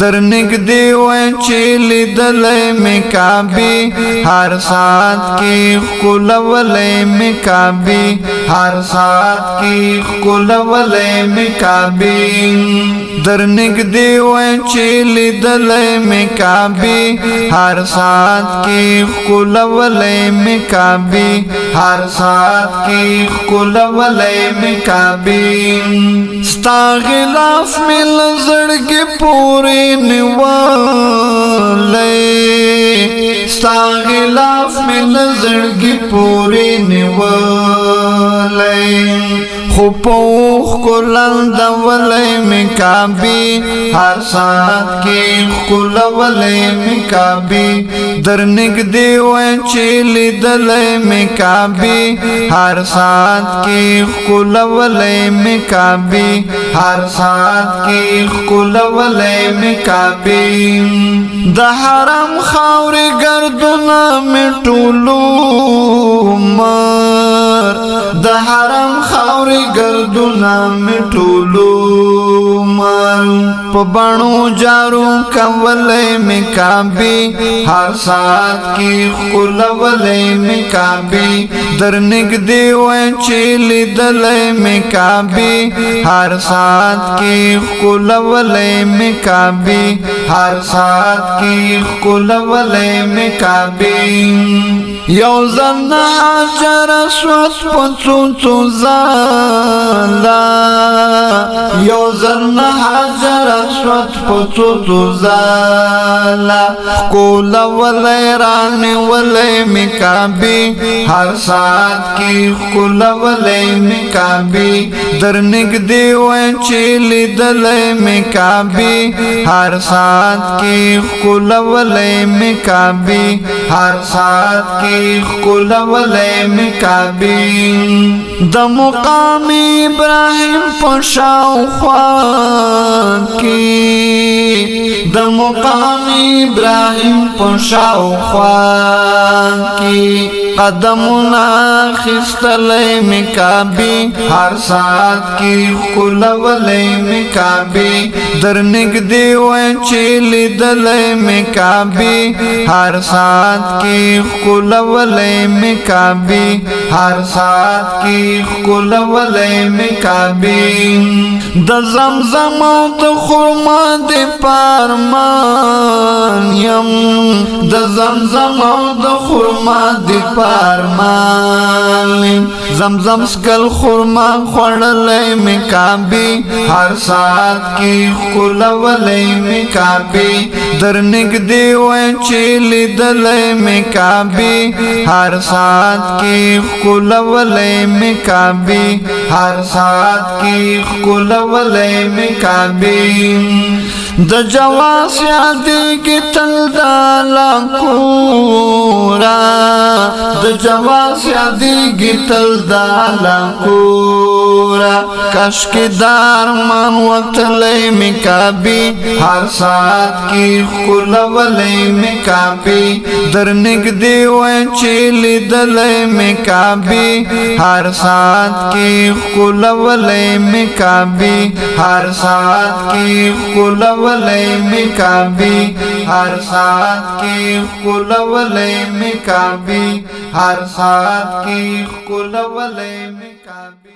درنګ دی و چې لیدلې مې کابي هر سات کې خلولې مې کابي هر سات کې خلولې مې کابي درنګ دی و چې لیدلې مې کابي هر سات کې خلولې مې کابي هر سات کې خلولې مې کابي ستا غلاف مل زړګي پوري نیولی ستا غلاف می لزړګي پوری نیولی خو پوخ کولن د ولې مکابي هر سات کې خپل ولې مکابي درنګ دی و چې لیدلې مکابي هر سات کې خپل ولې مکابي هر سات کې خپل ولې مکابي د حرم خاورې ګردونه مټولو مر د حرم گردونا می ټولو مر په بڼو جارو کولې می کابي هر سات کې خلولې می کابي درنګ دی و چې لیدلې می کابي هر سات کې خلولې می کابي هر سات کې خلولې می کابي یو زنا جر شوت پنڅو څو زالا یو زنا جر شوت پنڅو څو زالا کول ولای ران ولای مکابي هر سات کې کول ولای مکابي درنګ دی و چې لیدلای مکابي هر سات کې کول ولای مکابي هر سات کې خلولې مکابي د مقام ابراهيم په شاوخوا کې د مقام ابراهيم پښاو خوان کې قدمونه خستلې مکابي هر سات کې خلولې مکابي درنګ دی وای چې لیدلې مکابي هر سات کې خلولې مکابي هر سات کې خلولې مکابي د زمزم او د خرما د پرمان پرېشان يم د زمزم او د خرما د پرمان زمزم سکل خرما خړلې مې کابي هر سات کې خلولې مې کابي درنګ دی وای چې لیدلې مې کابي هر سات کې خلولې مې کابي هر سات کې خلولې مې کابي د جواز یاد کی تل دالا کورا د جواز یادې گیتل دالا کورا کش کې دار مان وتلې مکابي هر سات کې خلولې مکابي درنګ دی وای چې لیدلې مکابي هر سات کې خلولې مکابي هر سات کې خلولې مکابي هر سات کې خلولې مکابي هر سات کې خلولې مې کعبه